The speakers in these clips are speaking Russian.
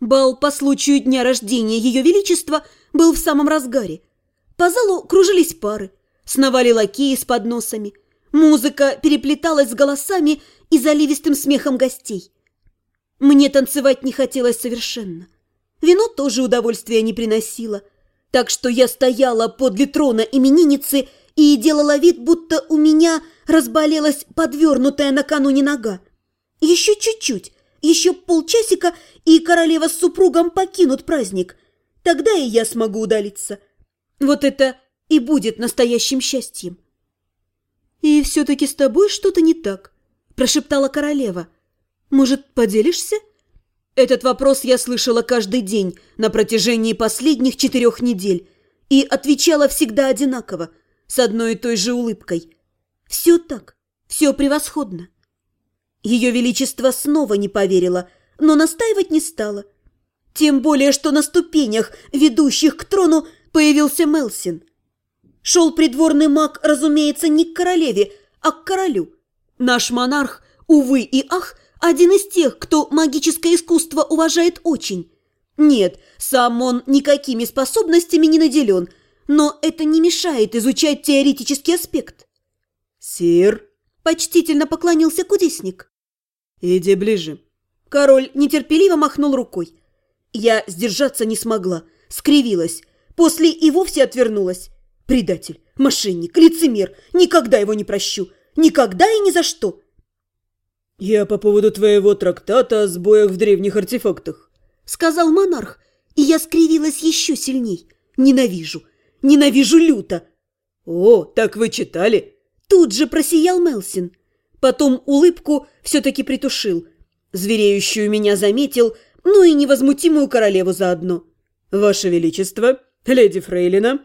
Бал по случаю дня рождения Ее Величества был в самом разгаре. По залу кружились пары, сновали лакеи с подносами. Музыка переплеталась с голосами и заливистым смехом гостей. Мне танцевать не хотелось совершенно. Вино тоже удовольствия не приносило, так что я стояла подле трона именинницы и делала вид, будто у меня разболелась подвернутая накануне нога. Еще чуть-чуть, еще полчасика, и королева с супругом покинут праздник. Тогда и я смогу удалиться. Вот это и будет настоящим счастьем. «И все-таки с тобой что-то не так», – прошептала королева. «Может, поделишься?» Этот вопрос я слышала каждый день на протяжении последних четырех недель и отвечала всегда одинаково, с одной и той же улыбкой. «Все так, все превосходно». Ее Величество снова не поверила, но настаивать не стала. Тем более, что на ступенях, ведущих к трону, появился Мелсин. Шел придворный маг, разумеется, не к королеве, а к королю. Наш монарх, увы и ах, один из тех, кто магическое искусство уважает очень. Нет, сам он никакими способностями не наделен, но это не мешает изучать теоретический аспект. «Сир!» – почтительно поклонился кудесник. «Иди ближе». Король нетерпеливо махнул рукой. Я сдержаться не смогла, скривилась, после и вовсе отвернулась. Предатель, мошенник, лицемер, никогда его не прощу, никогда и ни за что. «Я по поводу твоего трактата о сбоях в древних артефактах», — сказал монарх, и я скривилась еще сильней. Ненавижу, ненавижу люто. «О, так вы читали?» Тут же просиял Мелсин. Потом улыбку все-таки притушил. Звереющую меня заметил, ну и невозмутимую королеву заодно. «Ваше Величество, леди Фрейлина!»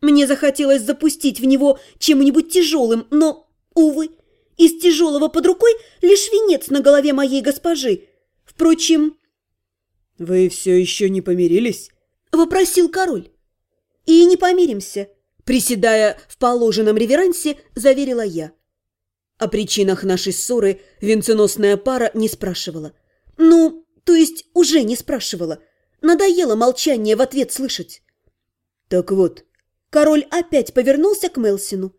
Мне захотелось запустить в него чем-нибудь тяжелым, но, увы, из тяжелого под рукой лишь венец на голове моей госпожи. Впрочем... «Вы все еще не помирились?» – вопросил король. «И не помиримся», – приседая в положенном реверансе, заверила я. О причинах нашей ссоры венценосная пара не спрашивала. Ну, то есть уже не спрашивала. Надоело молчание в ответ слышать. Так вот, король опять повернулся к Мелсину.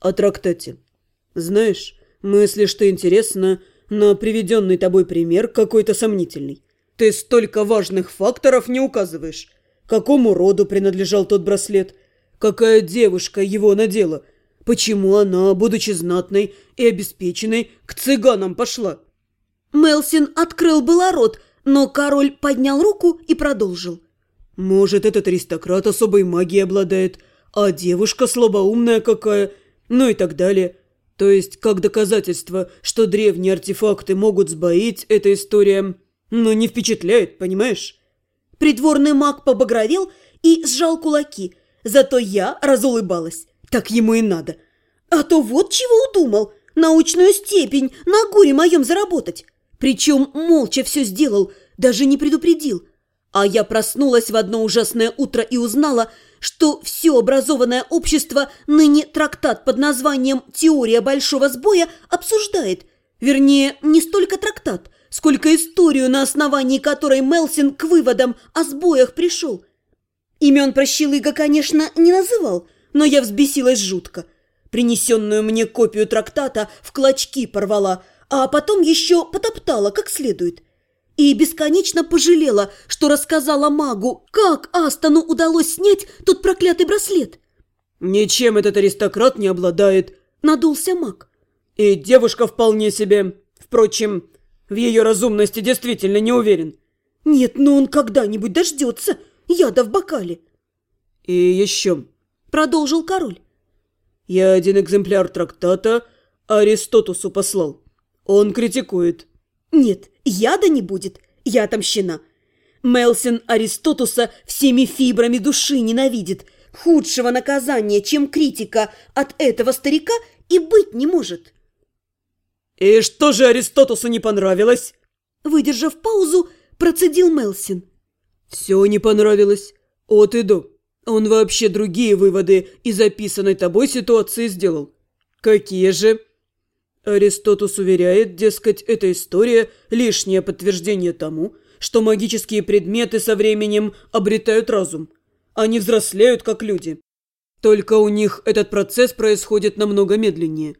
О трактате. Знаешь, мысли, что интересно, на приведенный тобой пример какой-то сомнительный. Ты столько важных факторов не указываешь. Какому роду принадлежал тот браслет? Какая девушка его надела? Почему она, будучи знатной и обеспеченной, к цыганам пошла? Мелсин открыл было рот, но король поднял руку и продолжил. Может, этот аристократ особой магией обладает, а девушка слабоумная какая, ну и так далее. То есть, как доказательство, что древние артефакты могут сбоить, эта история, ну, не впечатляет, понимаешь? Придворный маг побагровел и сжал кулаки, зато я разулыбалась. Так ему и надо. А то вот чего удумал, научную степень на горе моем заработать. Причем молча все сделал, даже не предупредил. А я проснулась в одно ужасное утро и узнала, что все образованное общество ныне трактат под названием «Теория большого сбоя» обсуждает. Вернее, не столько трактат, сколько историю, на основании которой Мелсин к выводам о сбоях пришел. Имен прощелыга, конечно, не называл, но я взбесилась жутко. Принесенную мне копию трактата в клочки порвала, а потом еще потоптала как следует – и бесконечно пожалела, что рассказала магу, как Астону удалось снять тот проклятый браслет. «Ничем этот аристократ не обладает», – надулся маг. «И девушка вполне себе. Впрочем, в ее разумности действительно не уверен». «Нет, но он когда-нибудь дождется яда в бокале». «И еще», – продолжил король. «Я один экземпляр трактата Аристотусу послал. Он критикует». Нет, яда не будет, я отомщена. Мелсин Аристотуса всеми фибрами души ненавидит. Худшего наказания, чем критика от этого старика, и быть не может. «И что же Аристотусу не понравилось?» Выдержав паузу, процедил Мелсин. «Все не понравилось. От и до. Он вообще другие выводы из записанной тобой ситуации сделал. Какие же?» Аристотус уверяет, дескать, эта история – лишнее подтверждение тому, что магические предметы со временем обретают разум. Они взрослеют, как люди. Только у них этот процесс происходит намного медленнее.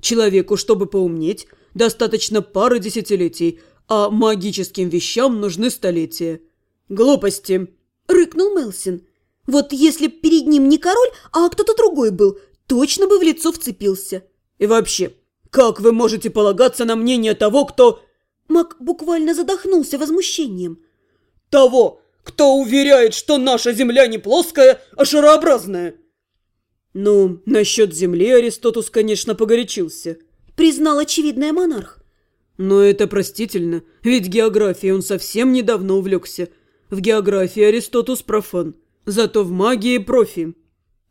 Человеку, чтобы поумнеть, достаточно пары десятилетий, а магическим вещам нужны столетия. Глупости!» – рыкнул Мелсин. «Вот если б перед ним не король, а кто-то другой был, точно бы в лицо вцепился». «И вообще, как вы можете полагаться на мнение того, кто...» Мак буквально задохнулся возмущением. «Того, кто уверяет, что наша Земля не плоская, а шарообразная!» «Ну, насчет Земли Аристотус, конечно, погорячился», — признал очевидный монарх. «Но это простительно, ведь географией он совсем недавно увлекся. В географии Аристотус профан, зато в магии профи».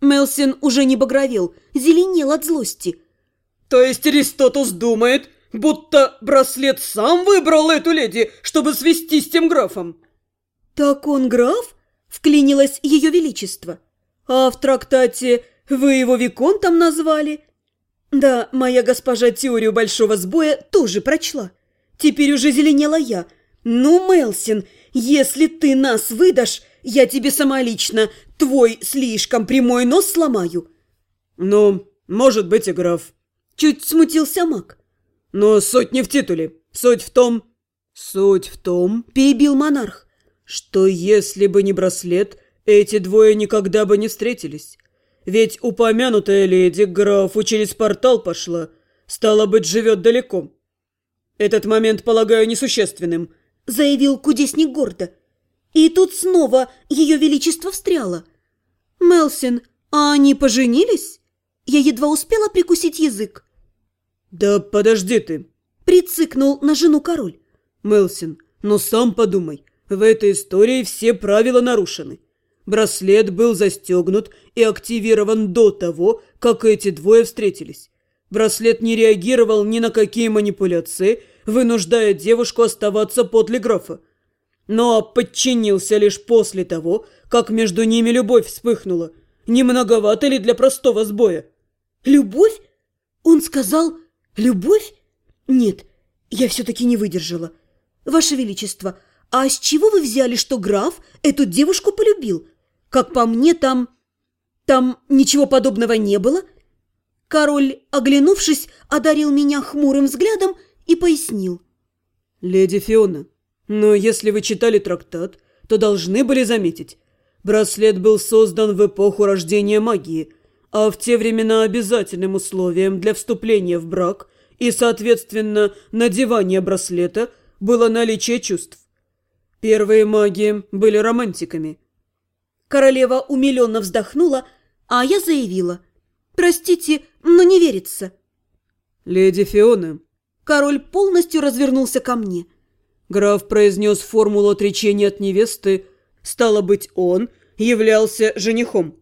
Мелсин уже не багровел, зеленел от злости. «То есть Аристотус думает, будто браслет сам выбрал эту леди, чтобы свести с тем графом?» «Так он граф?» – вклинилось ее величество. «А в трактате вы его Виконтом назвали?» «Да, моя госпожа теорию большого сбоя тоже прочла. Теперь уже зеленела я. Ну, Мелсин, если ты нас выдашь, я тебе сама лично твой слишком прямой нос сломаю». «Ну, может быть и граф». Чуть смутился маг. «Но суть не в титуле. Суть в том...» «Суть в том...» – перебил монарх что если бы не браслет, эти двое никогда бы не встретились. Ведь упомянутая леди графу через портал пошла, стало быть, живет далеко. Этот момент полагаю несущественным, заявил кудесник гордо. И тут снова ее величество встряло. Мелсин, а они поженились? Я едва успела прикусить язык. Да подожди ты, прицикнул на жену король. Мелсин, но сам подумай, в этой истории все правила нарушены. Браслет был застегнут и активирован до того, как эти двое встретились. Браслет не реагировал ни на какие манипуляции, вынуждая девушку оставаться подле графа. Но подчинился лишь после того, как между ними любовь вспыхнула. Не многовато ли для простого сбоя? «Любовь?» Он сказал «любовь?» Нет, я все-таки не выдержала. «Ваше Величество, «А с чего вы взяли, что граф эту девушку полюбил? Как по мне, там... там ничего подобного не было?» Король, оглянувшись, одарил меня хмурым взглядом и пояснил. «Леди Фиона, но если вы читали трактат, то должны были заметить. Браслет был создан в эпоху рождения магии, а в те времена обязательным условием для вступления в брак и, соответственно, надевания браслета было наличие чувств. Первые маги были романтиками. Королева умиленно вздохнула, а я заявила. «Простите, но не верится». «Леди Фиона». Король полностью развернулся ко мне. Граф произнес формулу отречения от невесты. Стало быть, он являлся женихом.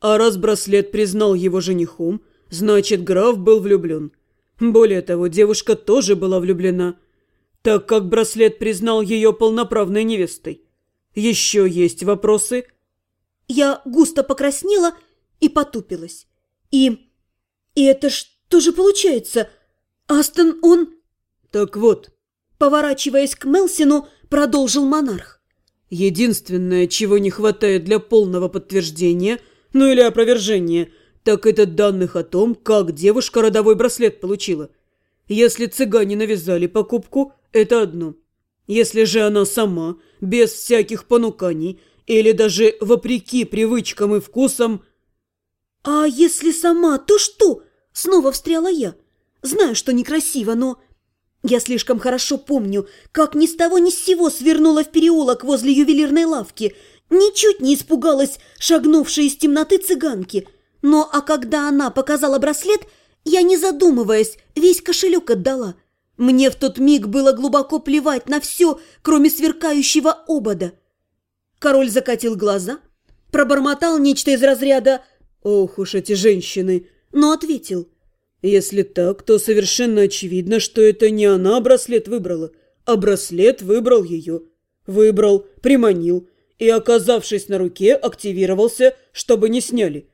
А раз браслет признал его женихом, значит, граф был влюблен. Более того, девушка тоже была влюблена – так как браслет признал ее полноправной невестой. Еще есть вопросы?» Я густо покраснела и потупилась. «И... и это что же получается? Астон, он...» «Так вот...» Поворачиваясь к Мелсину, продолжил монарх. «Единственное, чего не хватает для полного подтверждения, ну или опровержения, так это данных о том, как девушка родовой браслет получила. Если цыгане навязали покупку, это одно. Если же она сама, без всяких понуканий, или даже вопреки привычкам и вкусам... «А если сама, то что?» — снова встряла я. «Знаю, что некрасиво, но...» Я слишком хорошо помню, как ни с того ни с сего свернула в переулок возле ювелирной лавки, ничуть не испугалась шагнувшей из темноты цыганки. Но а когда она показала браслет, я, не задумываясь, весь кошелек отдала — мне в тот миг было глубоко плевать на все, кроме сверкающего обода. Король закатил глаза, пробормотал нечто из разряда «Ох уж эти женщины!» но ответил «Если так, то совершенно очевидно, что это не она браслет выбрала, а браслет выбрал ее. Выбрал, приманил и, оказавшись на руке, активировался, чтобы не сняли».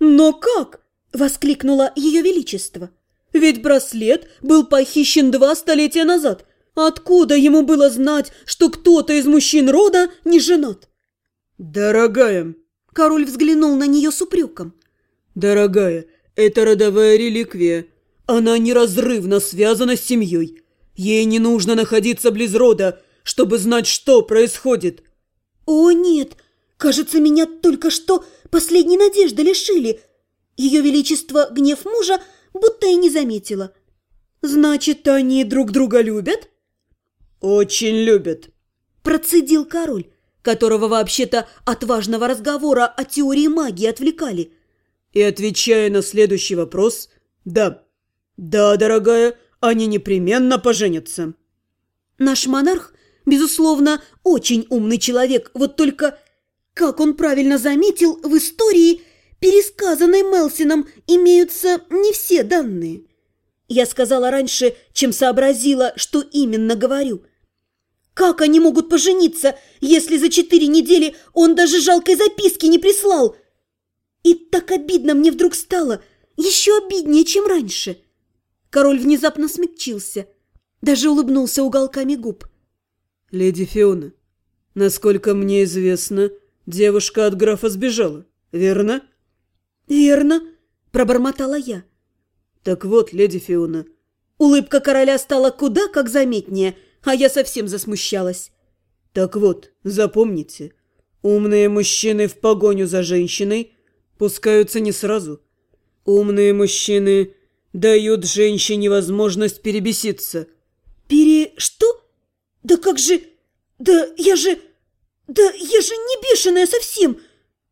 «Но как?» – воскликнуло ее величество. Ведь браслет был похищен два столетия назад. Откуда ему было знать, что кто-то из мужчин рода не женат? «Дорогая!» Король взглянул на нее с упреком. «Дорогая, это родовая реликвия. Она неразрывно связана с семьей. Ей не нужно находиться близ рода, чтобы знать, что происходит». «О, нет! Кажется, меня только что последней надежды лишили. Ее Величество гнев мужа будто и не заметила. Значит, они друг друга любят?» «Очень любят», – процедил король, которого вообще-то от важного разговора о теории магии отвлекали. И отвечая на следующий вопрос, да, да, дорогая, они непременно поженятся. Наш монарх, безусловно, очень умный человек, вот только, как он правильно заметил, в истории, пересказанной Мелсином, имеются не все данные. Я сказала раньше, чем сообразила, что именно говорю. Как они могут пожениться, если за четыре недели он даже жалкой записки не прислал? И так обидно мне вдруг стало, еще обиднее, чем раньше. Король внезапно смягчился, даже улыбнулся уголками губ. «Леди Фиона, насколько мне известно, девушка от графа сбежала, верно?» «Верно», – пробормотала я. «Так вот, леди Фиона...» Улыбка короля стала куда как заметнее, а я совсем засмущалась. «Так вот, запомните, умные мужчины в погоню за женщиной пускаются не сразу. Умные мужчины дают женщине возможность перебеситься». «Пере... что? Да как же... Да я же... Да я же не бешеная совсем!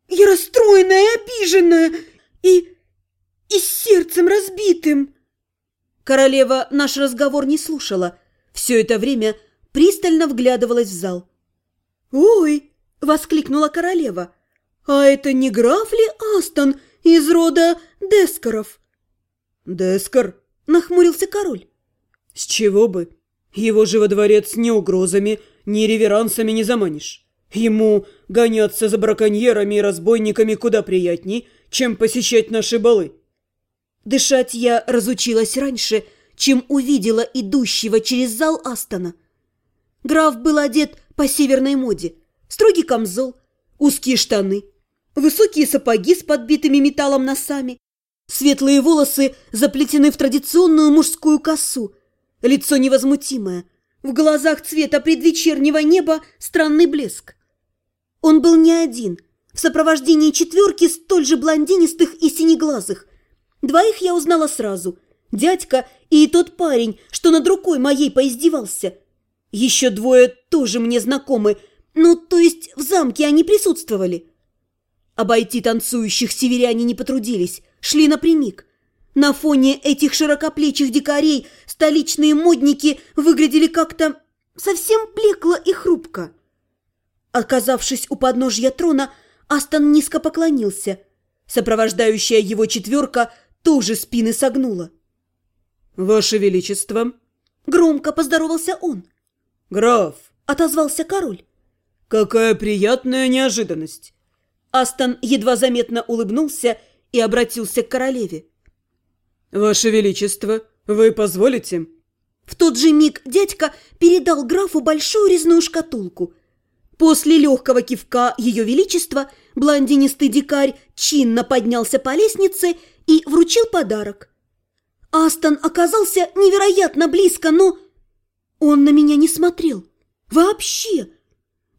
Я расстроенная и обиженная! И и с сердцем разбитым!» Королева наш разговор не слушала. Все это время пристально вглядывалась в зал. «Ой!» – воскликнула королева. «А это не граф ли Астон из рода Дескоров?» «Дескор?» – нахмурился король. «С чего бы? Его же во дворец ни угрозами, ни реверансами не заманишь. Ему гоняться за браконьерами и разбойниками куда приятней, чем посещать наши балы». Дышать я разучилась раньше, чем увидела идущего через зал Астона. Граф был одет по северной моде. Строгий камзол, узкие штаны, высокие сапоги с подбитыми металлом носами, светлые волосы заплетены в традиционную мужскую косу, лицо невозмутимое, в глазах цвета предвечернего неба странный блеск. Он был не один, в сопровождении четверки столь же блондинистых и синеглазых, Двоих я узнала сразу. Дядька и тот парень, что над рукой моей поиздевался. Еще двое тоже мне знакомы, ну, то есть в замке они присутствовали. Обойти танцующих северяне не потрудились, шли напрямик. На фоне этих широкоплечих дикарей столичные модники выглядели как-то совсем блекло и хрупко. Оказавшись у подножья трона, Астон низко поклонился. Сопровождающая его четверка – тоже спины согнула. «Ваше Величество!» Громко поздоровался он. «Граф!» – отозвался король. «Какая приятная неожиданность!» Астон едва заметно улыбнулся и обратился к королеве. «Ваше Величество, вы позволите?» В тот же миг дядька передал графу большую резную шкатулку. После легкого кивка Ее Величества блондинистый дикарь чинно поднялся по лестнице и вручил подарок. Астон оказался невероятно близко, но он на меня не смотрел. Вообще.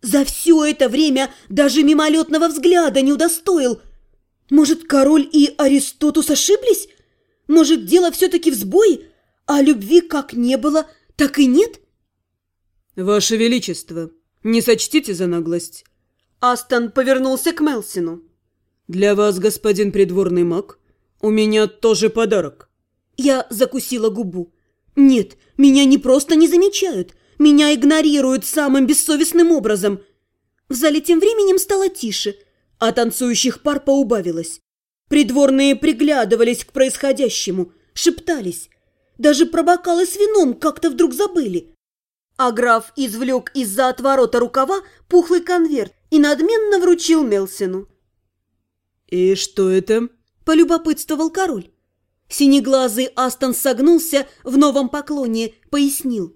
За все это время даже мимолетного взгляда не удостоил. Может, король и Аристотус ошиблись? Может, дело все-таки в сбое, а любви как не было, так и нет? Ваше Величество, не сочтите за наглость. Астон повернулся к Мелсину. Для вас, господин придворный маг, «У меня тоже подарок». Я закусила губу. «Нет, меня не просто не замечают, меня игнорируют самым бессовестным образом». В зале тем временем стало тише, а танцующих пар поубавилось. Придворные приглядывались к происходящему, шептались. Даже про бокалы с вином как-то вдруг забыли. А граф извлек из-за отворота рукава пухлый конверт и надменно вручил Мелсину. «И что это?» полюбопытствовал король. Синеглазый Астон согнулся в новом поклоне, пояснил.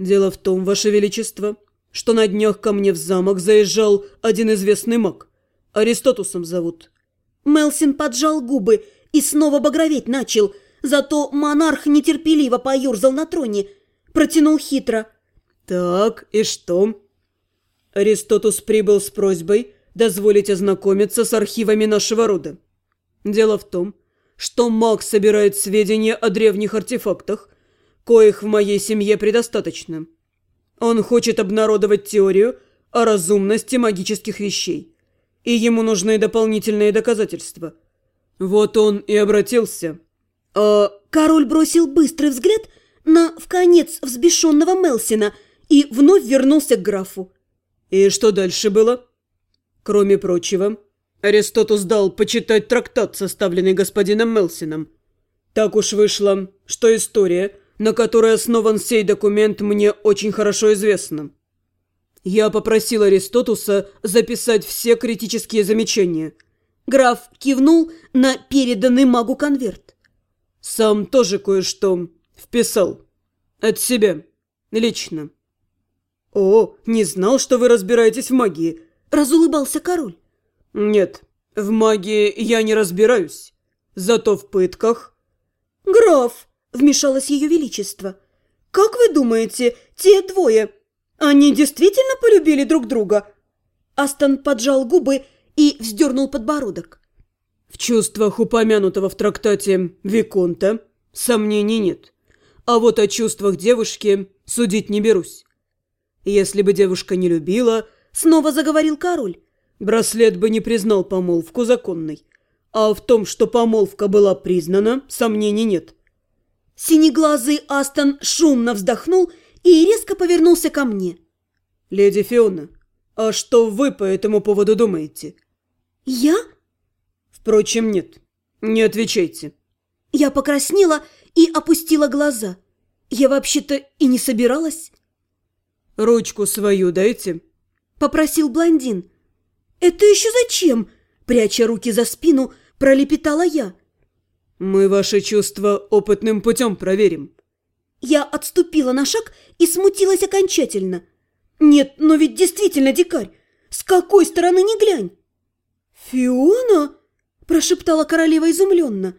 Дело в том, Ваше Величество, что на днях ко мне в замок заезжал один известный маг. Аристотусом зовут. Мелсин поджал губы и снова багроветь начал, зато монарх нетерпеливо поюрзал на троне, протянул хитро. «Так, и что?» Аристотус прибыл с просьбой дозволить ознакомиться с архивами нашего рода. Дело в том, что маг собирает сведения о древних артефактах, коих в моей семье предостаточно. Он хочет обнародовать теорию о разумности магических вещей, и ему нужны дополнительные доказательства. Вот он и обратился. А... Король бросил быстрый взгляд на, в конец, взбешенного Мелсина и вновь вернулся к графу. И что дальше было? Кроме прочего, Аристотус дал почитать трактат, составленный господином Мелсином. Так уж вышло, что история, на которой основан сей документ, мне очень хорошо известна. Я попросил Аристотуса записать все критические замечания. Граф кивнул на переданный магу конверт. Сам тоже кое-что вписал. От себя. Лично. «О, не знал, что вы разбираетесь в магии», – разулыбался король. «Нет, в магии я не разбираюсь. Зато в пытках...» «Граф!» – вмешалось ее величество. «Как вы думаете, те двое, они действительно полюбили друг друга?» Астон поджал губы и вздернул подбородок. «В чувствах упомянутого в трактате Виконта сомнений нет. А вот о чувствах девушки судить не берусь. Если бы девушка не любила, снова заговорил король, браслет бы не признал помолвку законной. А в том, что помолвка была признана, сомнений нет. Синеглазый Астон шумно вздохнул и резко повернулся ко мне. «Леди Фиона, а что вы по этому поводу думаете?» «Я?» «Впрочем, нет. Не отвечайте». Я покраснела и опустила глаза. Я вообще-то и не собиралась. «Ручку свою дайте», — попросил блондин. «Это еще зачем?» — пряча руки за спину, пролепетала я. «Мы ваши чувства опытным путем проверим». Я отступила на шаг и смутилась окончательно. «Нет, но ведь действительно дикарь! С какой стороны ни глянь!» «Фиона?» – прошептала королева изумленно.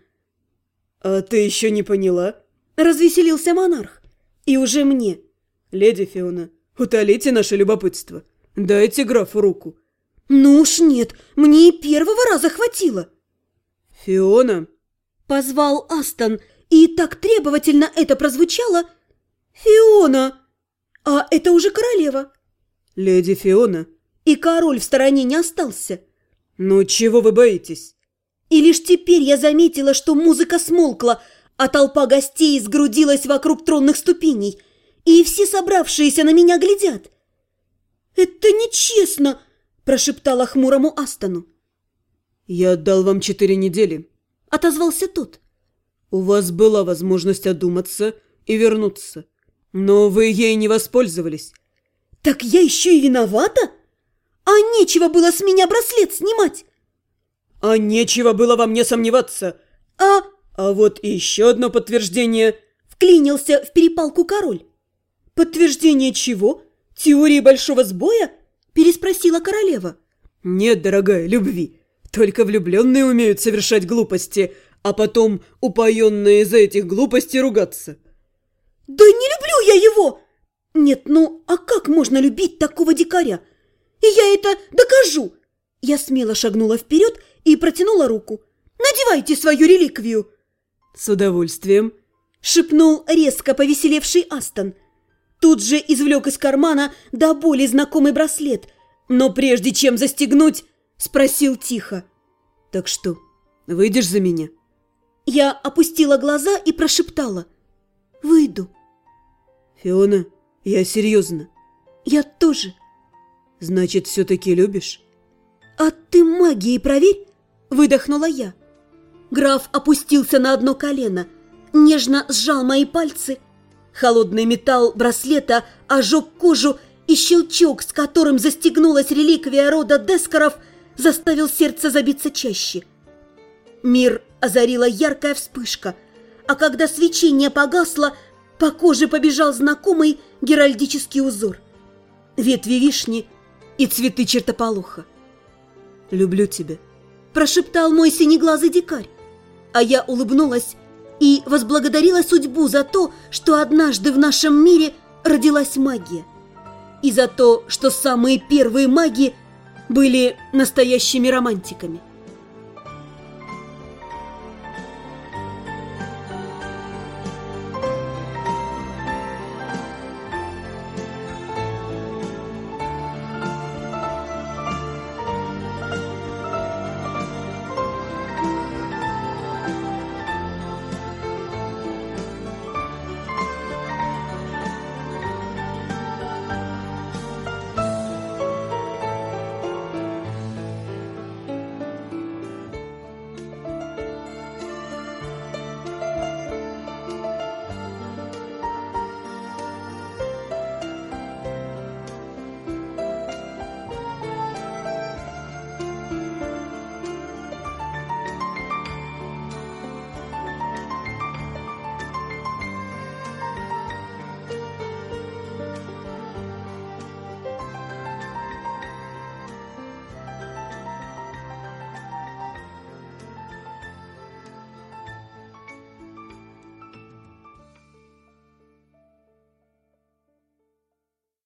«А ты еще не поняла?» – развеселился монарх. «И уже мне». «Леди Фиона, Утолите наше любопытство. Дайте графу руку». «Ну уж нет, мне и первого раза хватило». «Фиона?» Позвал Астон, и так требовательно это прозвучало. «Фиона!» «А это уже королева». «Леди Фиона». И король в стороне не остался. «Ну чего вы боитесь?» И лишь теперь я заметила, что музыка смолкла, а толпа гостей сгрудилась вокруг тронных ступеней – и все собравшиеся на меня глядят. «Это нечестно!» – прошептала хмурому Астону. «Я отдал вам четыре недели», – отозвался тот. «У вас была возможность одуматься и вернуться, но вы ей не воспользовались». «Так я еще и виновата? А нечего было с меня браслет снимать!» «А нечего было во мне сомневаться!» «А...» «А вот еще одно подтверждение!» Вклинился в перепалку король. «Подтверждение чего? Теории большого сбоя?» – переспросила королева. «Нет, дорогая, любви. Только влюбленные умеют совершать глупости, а потом упоенные из-за этих глупостей ругаться». «Да не люблю я его!» «Нет, ну, а как можно любить такого дикаря? И я это докажу!» Я смело шагнула вперед и протянула руку. «Надевайте свою реликвию!» «С удовольствием!» – шепнул резко повеселевший Астон. Тут же извлек из кармана до боли знакомый браслет, но прежде чем застегнуть, спросил тихо. «Так что, выйдешь за меня?» Я опустила глаза и прошептала. «Выйду». «Фиона, я серьезно». «Я тоже». «Значит, все-таки любишь?» «А ты магией проверь», — выдохнула я. Граф опустился на одно колено, нежно сжал мои пальцы — Холодный металл браслета ожег кожу, и щелчок, с которым застегнулась реликвия рода Дескаров, заставил сердце забиться чаще. Мир озарила яркая вспышка, а когда свечение погасло, По коже побежал знакомый геральдический узор. Ветви вишни и цветы чертополоха. «Люблю тебя», – прошептал мой синеглазый дикарь. А я улыбнулась и возблагодарила судьбу за то, что однажды в нашем мире родилась магия. И за то, что самые первые маги были настоящими романтиками.